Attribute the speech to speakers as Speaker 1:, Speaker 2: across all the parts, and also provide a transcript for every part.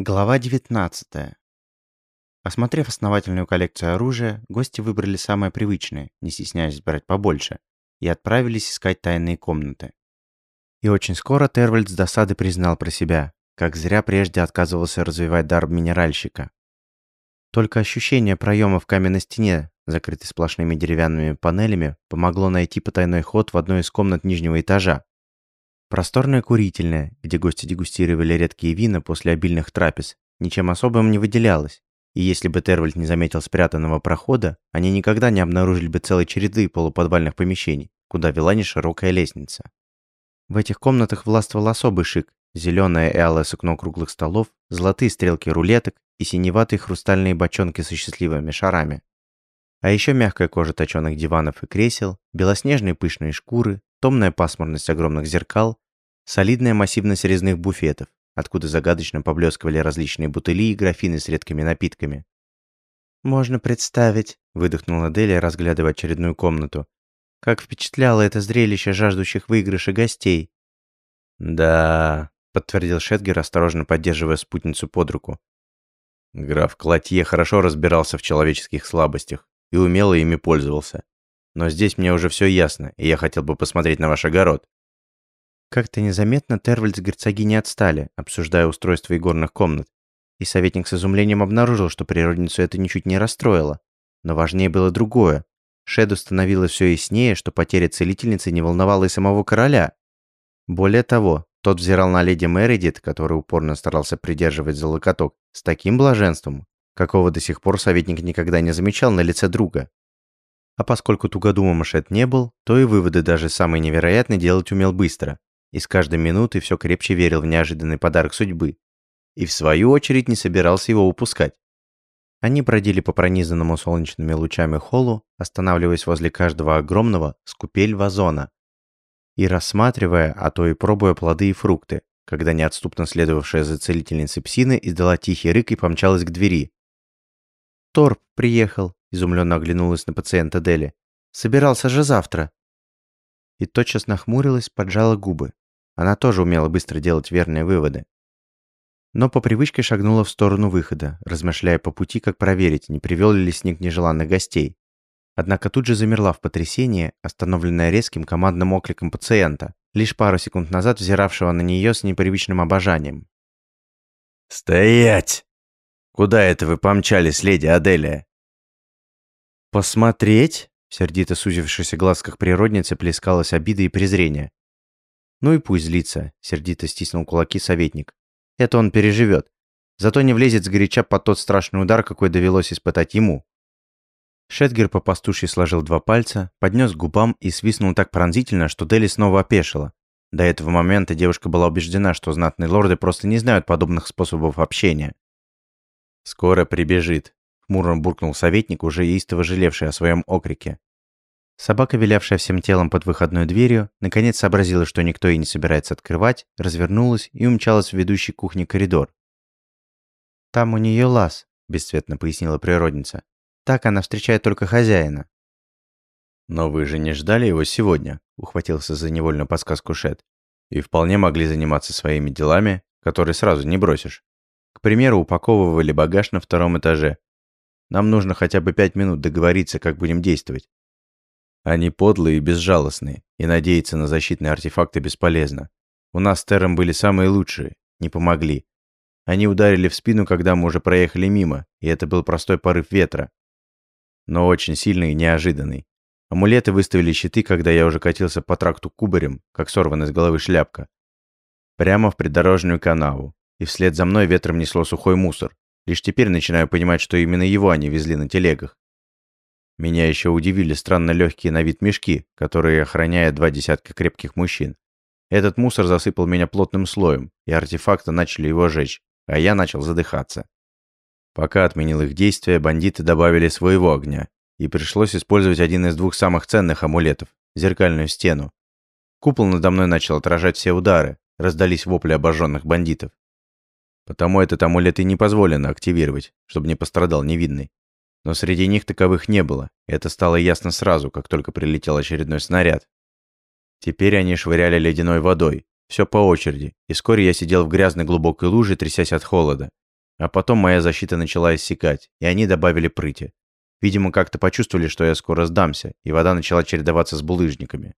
Speaker 1: Глава 19. Осмотрев основательную коллекцию оружия, гости выбрали самое привычное, не стесняясь брать побольше, и отправились искать тайные комнаты. И очень скоро Тервальд с досады признал про себя, как зря прежде отказывался развивать дар минеральщика. Только ощущение проема в каменной стене, закрытой сплошными деревянными панелями, помогло найти потайной ход в одной из комнат нижнего этажа, Просторная курительная, где гости дегустировали редкие вина после обильных трапез, ничем особым не выделялась, и если бы Тервальд не заметил спрятанного прохода, они никогда не обнаружили бы целой череды полуподвальных помещений, куда вела неширокая лестница. В этих комнатах властвовал особый шик, зеленое и алое сукно круглых столов, золотые стрелки рулеток и синеватые хрустальные бочонки со счастливыми шарами. А еще мягкая кожа точеных диванов и кресел, белоснежные пышные шкуры, томная пасмурность огромных зеркал, солидная массивность резных буфетов, откуда загадочно поблескивали различные бутыли и графины с редкими напитками. «Можно представить», — выдохнула Делия, разглядывая очередную комнату, «как впечатляло это зрелище жаждущих выигрыша гостей».
Speaker 2: «Да», — подтвердил Шетгер, осторожно поддерживая спутницу под руку. Граф Клотье хорошо разбирался в человеческих слабостях и умело ими пользовался. Но здесь мне уже все ясно, и я хотел бы посмотреть на ваш огород».
Speaker 1: Как-то незаметно Тервальд с герцогиней отстали, обсуждая устройство игорных комнат, и советник с изумлением обнаружил, что природницу это ничуть не расстроило. Но важнее было другое. Шеду становилось все яснее, что потеря целительницы не волновала и самого короля. Более того, тот взирал на леди Мередит, который упорно старался придерживать за локоток, с таким блаженством, какого до сих пор советник никогда не замечал на лице друга. А поскольку тугодумом Шет не был, то и выводы даже самые невероятные делать умел быстро. И с каждой минутой все крепче верил в неожиданный подарок судьбы. И в свою очередь не собирался его упускать. Они бродили по пронизанному солнечными лучами холлу, останавливаясь возле каждого огромного скупель-вазона и рассматривая, а то и пробуя плоды и фрукты, когда неотступно следовавшая за целительницей псины издала тихий рык и помчалась к двери. «Торп приехал», изумленно оглянулась на пациента Дели. «Собирался же завтра». И тотчас нахмурилась, поджала губы. Она тоже умела быстро делать верные выводы. Но по привычке шагнула в сторону выхода, размышляя по пути, как проверить, не привел ли лесник нежеланных гостей. Однако тут же замерла в потрясении, остановленная резким командным окликом пациента, лишь пару секунд назад взиравшего на нее с непривычным обожанием.
Speaker 2: «Стоять! Куда это вы помчались, леди Аделия?»
Speaker 1: «Посмотреть?» В сердито сузившихся глазках природницы плескалась обида и презрение. «Ну и пусть злится», — сердито стиснул кулаки советник. «Это он переживет. Зато не влезет сгоряча под тот страшный удар, какой довелось испытать ему». Шетгер по пастушьи сложил два пальца, поднес к губам и свистнул так пронзительно, что Дели снова опешила. До этого момента девушка была убеждена, что знатные лорды просто не знают подобных способов общения.
Speaker 2: «Скоро прибежит», хмуро буркнул советник, уже истово жалевший о своем окрике.
Speaker 1: Собака, вилявшая всем телом под выходной дверью, наконец сообразила, что никто и не собирается открывать, развернулась и умчалась в ведущий кухне коридор. «Там у нее лаз», – бесцветно пояснила природница. «Так она встречает только хозяина».
Speaker 2: «Но вы же не ждали его сегодня», – ухватился за невольную подсказку Шет. «И вполне могли заниматься своими делами, которые сразу не бросишь. К примеру, упаковывали багаж на втором этаже, нам нужно хотя бы пять минут договориться, как будем действовать. Они подлые и безжалостные, и надеяться на защитные артефакты бесполезно. У нас с Терром были самые лучшие, не помогли. Они ударили в спину, когда мы уже проехали мимо, и это был простой порыв ветра. Но очень сильный и неожиданный. Амулеты выставили щиты, когда я уже катился по тракту кубарем, как сорванная с головы шляпка. Прямо в придорожную канаву, и вслед за мной ветром несло сухой мусор, Лишь теперь начинаю понимать, что именно его они везли на телегах. Меня еще удивили странно легкие на вид мешки, которые охраняют два десятка крепких мужчин. Этот мусор засыпал меня плотным слоем, и артефакты начали его жечь, а я начал задыхаться. Пока отменил их действия, бандиты добавили своего огня, и пришлось использовать один из двух самых ценных амулетов – зеркальную стену. Купол надо мной начал отражать все удары, раздались вопли обожженных бандитов. Потому этот амулет и не позволено активировать, чтобы не пострадал невидный. Но среди них таковых не было, и это стало ясно сразу, как только прилетел очередной снаряд. Теперь они швыряли ледяной водой, все по очереди, и вскоре я сидел в грязной глубокой луже, трясясь от холода, А потом моя защита начала иссякать, и они добавили прыти. Видимо, как-то почувствовали, что я скоро сдамся, и вода начала чередоваться с булыжниками.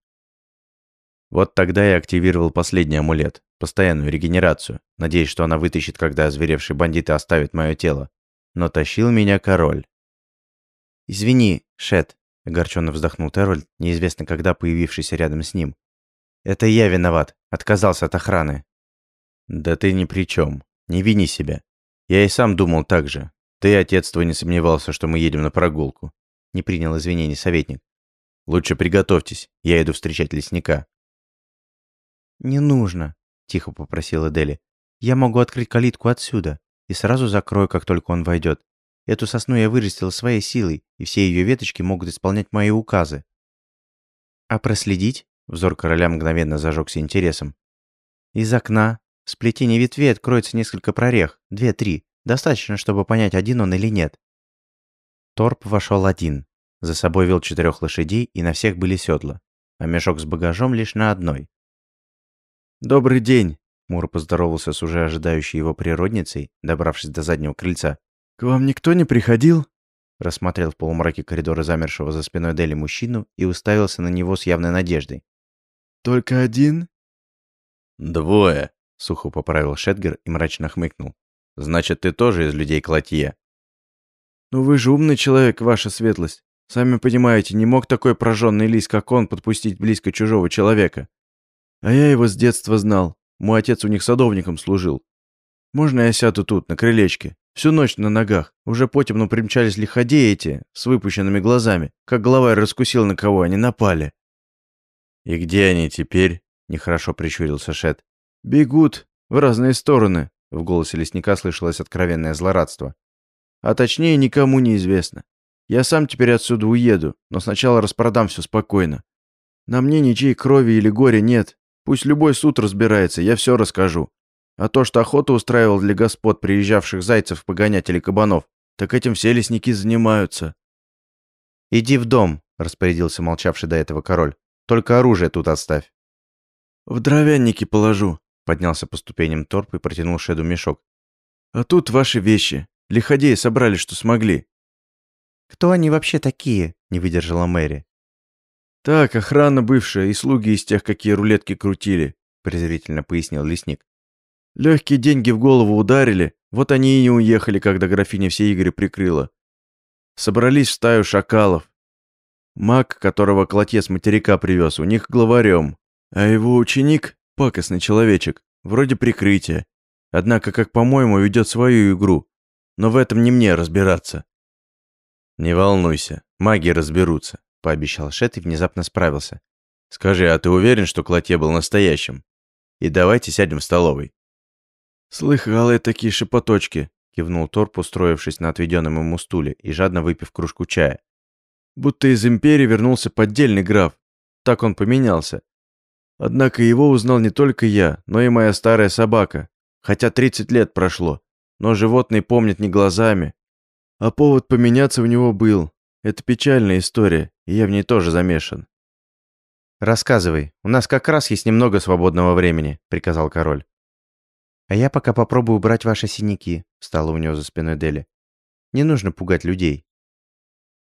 Speaker 2: Вот тогда я активировал последний амулет, постоянную регенерацию, надеясь, что она вытащит, когда озверевшие бандиты оставят мое тело. Но тащил меня король.
Speaker 1: «Извини, Шет», — огорченно вздохнул Тервальд, неизвестно когда появившийся рядом с ним. «Это я виноват, отказался от охраны».
Speaker 2: «Да ты ни при чем. Не вини себя. Я и сам думал так же. Ты, отец твой, не сомневался, что мы едем на прогулку. Не принял извинений советник. Лучше приготовьтесь, я иду встречать лесника.
Speaker 1: «Не нужно», — тихо попросила Дели. «Я могу открыть калитку отсюда и сразу закрою, как только он войдет. Эту сосну я вырастила своей силой, и все ее веточки могут исполнять мои указы». «А проследить?» — взор короля мгновенно зажегся интересом. «Из окна. В сплетении ветвей откроется несколько прорех, две-три. Достаточно, чтобы понять, один он или нет». Торп вошел один. За собой вел четырех лошадей, и на всех были седла, а мешок с багажом лишь на одной.
Speaker 2: «Добрый день!» Мур поздоровался с уже ожидающей его природницей, добравшись до заднего крыльца. «К вам никто не приходил?»
Speaker 1: Рассмотрел в полумраке коридора замершего за спиной Дели мужчину и уставился на него с явной надеждой.
Speaker 2: «Только один?»
Speaker 1: «Двое», — сухо поправил Шетгер и мрачно хмыкнул. «Значит, ты тоже из людей Клотье?»
Speaker 2: «Ну вы же умный человек, ваша светлость. Сами понимаете, не мог такой прожженный лис, как он, подпустить близко чужого человека. А я его с детства знал. Мой отец у них садовником служил. Можно я сяду тут, на крылечке? Всю ночь на ногах. Уже потемно примчались лиходеи эти, с выпущенными глазами. Как главарь раскусил, на кого они напали.
Speaker 1: «И где они теперь?» – нехорошо прищурился Шет.
Speaker 2: «Бегут в разные стороны», – в голосе лесника слышалось откровенное злорадство. «А точнее, никому не известно. Я сам теперь отсюда уеду, но сначала распродам все спокойно. На мне ничьей крови или горя нет, Пусть любой суд разбирается, я все расскажу. А то, что охоту устраивал для господ, приезжавших зайцев погонять или кабанов, так этим все лесники занимаются».
Speaker 1: «Иди в дом», — распорядился молчавший до этого король. «Только оружие тут оставь».
Speaker 2: «В дровянники положу», — поднялся по ступеням торп и протянул Шеду мешок. «А тут ваши вещи. Лиходеи собрали, что смогли».
Speaker 1: «Кто они вообще такие?» — не выдержала Мэри.
Speaker 2: «Так, охрана бывшая и слуги из тех, какие рулетки крутили», презрительно пояснил лесник. «Легкие деньги в голову ударили, вот они и не уехали, когда графиня все игры прикрыла. Собрались в стаю шакалов. Маг, которого колотец материка привез, у них главарем, а его ученик, пакостный человечек, вроде прикрытия. Однако, как по-моему, ведет свою игру. Но в этом не мне разбираться».
Speaker 1: «Не волнуйся, маги разберутся», — пообещал Шет и внезапно справился. «Скажи, а ты уверен, что Клотье был настоящим? И давайте сядем в столовой».
Speaker 2: «Слыхал я такие шепоточки», —
Speaker 1: кивнул Торп, устроившись на отведенном ему стуле и жадно выпив кружку чая.
Speaker 2: «Будто из Империи вернулся поддельный граф. Так он поменялся. Однако его узнал не только я, но и моя старая собака. Хотя 30 лет прошло, но животные помнят не глазами. А повод поменяться у него был. Это печальная история, и я в ней тоже замешан.
Speaker 1: «Рассказывай, у нас как раз есть немного свободного времени», — приказал король. «А я пока попробую убрать ваши синяки», — встала у него за спиной Дели. «Не нужно пугать людей».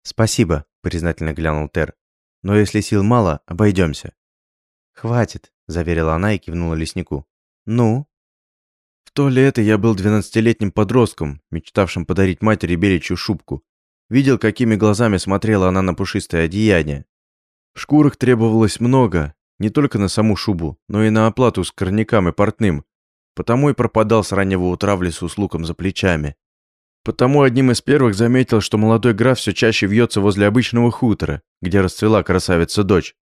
Speaker 1: «Спасибо», — признательно глянул Тер. «Но если сил мало, обойдемся». «Хватит», — заверила она и кивнула леснику. «Ну?»
Speaker 2: «В то лето я был двенадцатилетним подростком, мечтавшим подарить матери беличью шубку. Видел, какими глазами смотрела она на пушистое одеяние. Шкурок требовалось много, не только на саму шубу, но и на оплату с корнякам и портным. Потому и пропадал с раннего утра в лесу с луком за плечами. Потому одним из первых заметил, что молодой граф все чаще вьется возле обычного хутора, где расцвела красавица-дочь.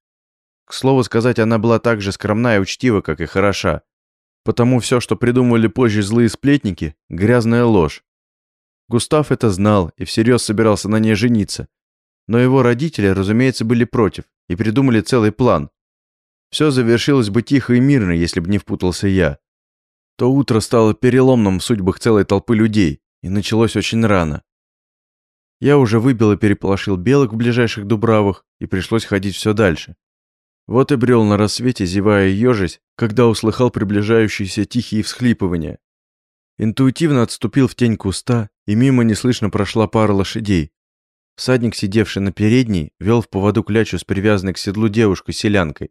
Speaker 2: К слову сказать, она была так же скромна и учтива, как и хороша. Потому все, что придумывали позже злые сплетники, грязная ложь. Густав это знал и всерьез собирался на ней жениться. Но его родители, разумеется, были против и придумали целый план. Все завершилось бы тихо и мирно, если бы не впутался я. То утро стало переломным в судьбах целой толпы людей, и началось очень рано. Я уже выбил и переполошил белок в ближайших дубравах, и пришлось ходить все дальше. Вот и брел на рассвете, зевая и когда услыхал приближающиеся тихие всхлипывания. Интуитивно отступил в тень куста, и мимо неслышно прошла пара лошадей. Всадник, сидевший на передней, вел в поводу клячу с привязанной к седлу девушкой-селянкой.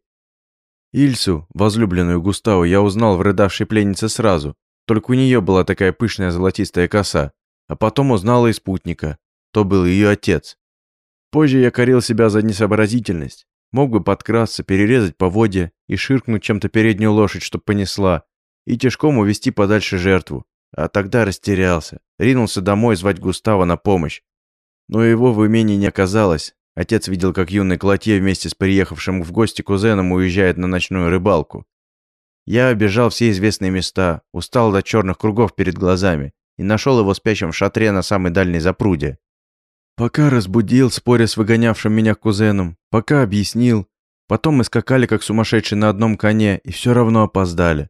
Speaker 2: Ильсу, возлюбленную Густаву, я узнал в рыдавшей пленнице сразу, только у нее была такая пышная золотистая коса, а потом узнала и спутника, то был ее отец. Позже я корил себя за несообразительность, мог бы подкрасться, перерезать поводья и ширкнуть чем-то переднюю лошадь, чтоб понесла, и тяжком увести подальше жертву, а тогда растерялся, ринулся домой звать Густава на помощь, но его в имении не оказалось. Отец видел, как юный Клотье вместе с приехавшим в гости кузеном уезжает на ночную рыбалку. Я обежал все известные места, устал до черных кругов перед глазами и нашел его спящим в шатре на самой дальней запруде. Пока разбудил, споря с выгонявшим меня кузеном, пока объяснил, потом мы скакали как сумасшедшие на одном коне и все равно опоздали.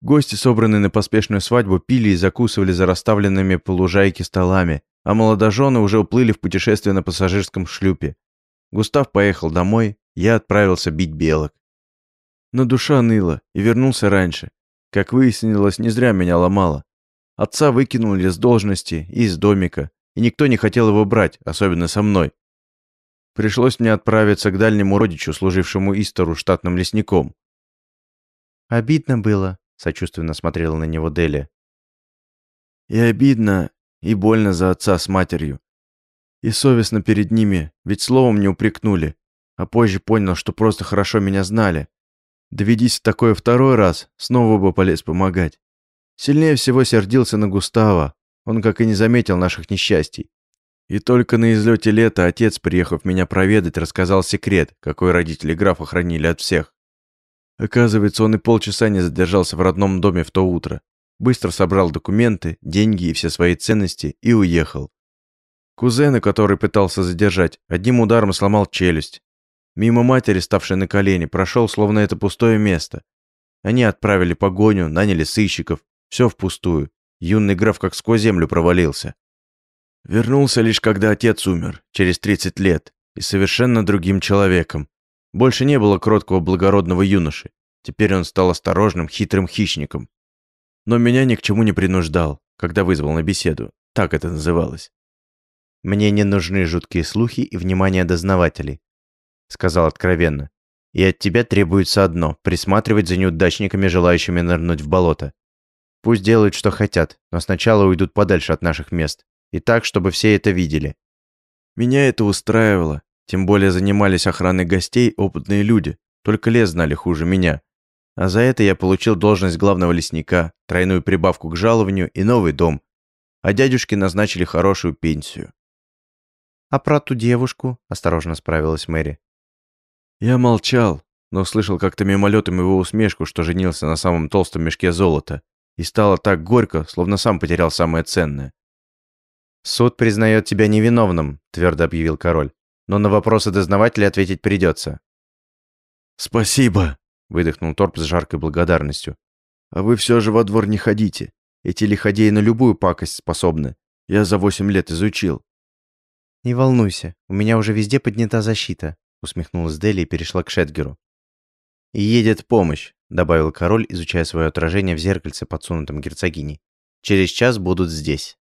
Speaker 2: Гости, собранные на поспешную свадьбу, пили и закусывали за расставленными по лужайке столами, а молодожены уже уплыли в путешествие на пассажирском шлюпе. Густав поехал домой, я отправился бить белок. Но душа ныла и вернулся раньше. Как выяснилось, не зря меня ломало. Отца выкинули с должности и из домика, и никто не хотел его брать, особенно со мной. Пришлось мне отправиться к дальнему родичу, служившему Истору штатным лесником.
Speaker 1: «Обидно было», — сочувственно смотрела на него Дели.
Speaker 2: «И обидно, и больно за отца с матерью. И совестно перед ними, ведь словом не упрекнули. А позже понял, что просто хорошо меня знали. Доведись такое второй раз, снова бы полез помогать. Сильнее всего сердился на Густава. Он как и не заметил наших несчастий. И только на излете лета отец, приехав меня проведать, рассказал секрет, какой родители графа хранили от всех. Оказывается, он и полчаса не задержался в родном доме в то утро быстро собрал документы, деньги и все свои ценности и уехал. Кузена, который пытался задержать, одним ударом сломал челюсть. Мимо матери, ставшей на колени, прошел, словно это пустое место. Они отправили погоню, наняли сыщиков. Все впустую. Юный граф как сквозь землю провалился. Вернулся лишь когда отец умер, через 30 лет, и совершенно другим человеком. Больше не было кроткого благородного юноши. Теперь он стал осторожным, хитрым хищником но меня ни к чему не принуждал, когда вызвал на беседу. Так это называлось.
Speaker 1: «Мне не нужны жуткие слухи и внимание дознавателей», — сказал откровенно. «И от тебя требуется одно — присматривать за неудачниками, желающими нырнуть в болото. Пусть делают, что хотят, но сначала уйдут подальше от наших мест. И так, чтобы все это видели».
Speaker 2: Меня это устраивало. Тем более занимались охраной гостей опытные люди. Только лес знали хуже меня. А за это я получил должность главного лесника, тройную прибавку к жалованию и новый дом. А дядюшке назначили хорошую пенсию.
Speaker 1: «А про ту девушку?» – осторожно справилась Мэри.
Speaker 2: Я молчал, но слышал как-то мимолетом его усмешку, что женился на самом толстом мешке золота. И стало так горько, словно сам потерял самое ценное.
Speaker 1: «Суд признает тебя невиновным», – твердо объявил король. «Но на вопросы дознавателя ответить придется».
Speaker 2: «Спасибо», выдохнул Торп с жаркой благодарностью. «А вы все же во двор не ходите. Эти лиходеи на любую пакость способны. Я за восемь лет изучил».
Speaker 1: «Не волнуйся, у меня уже везде поднята защита», усмехнулась Дели и перешла к Шетгеру.
Speaker 2: «И едет помощь», добавил король, изучая свое отражение в зеркальце, подсунутом герцогиней. «Через час будут здесь».